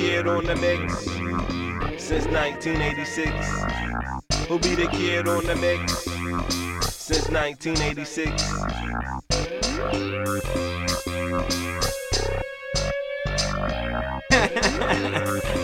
kid on the mix since 1986? Who be the kid on the mix since 1986?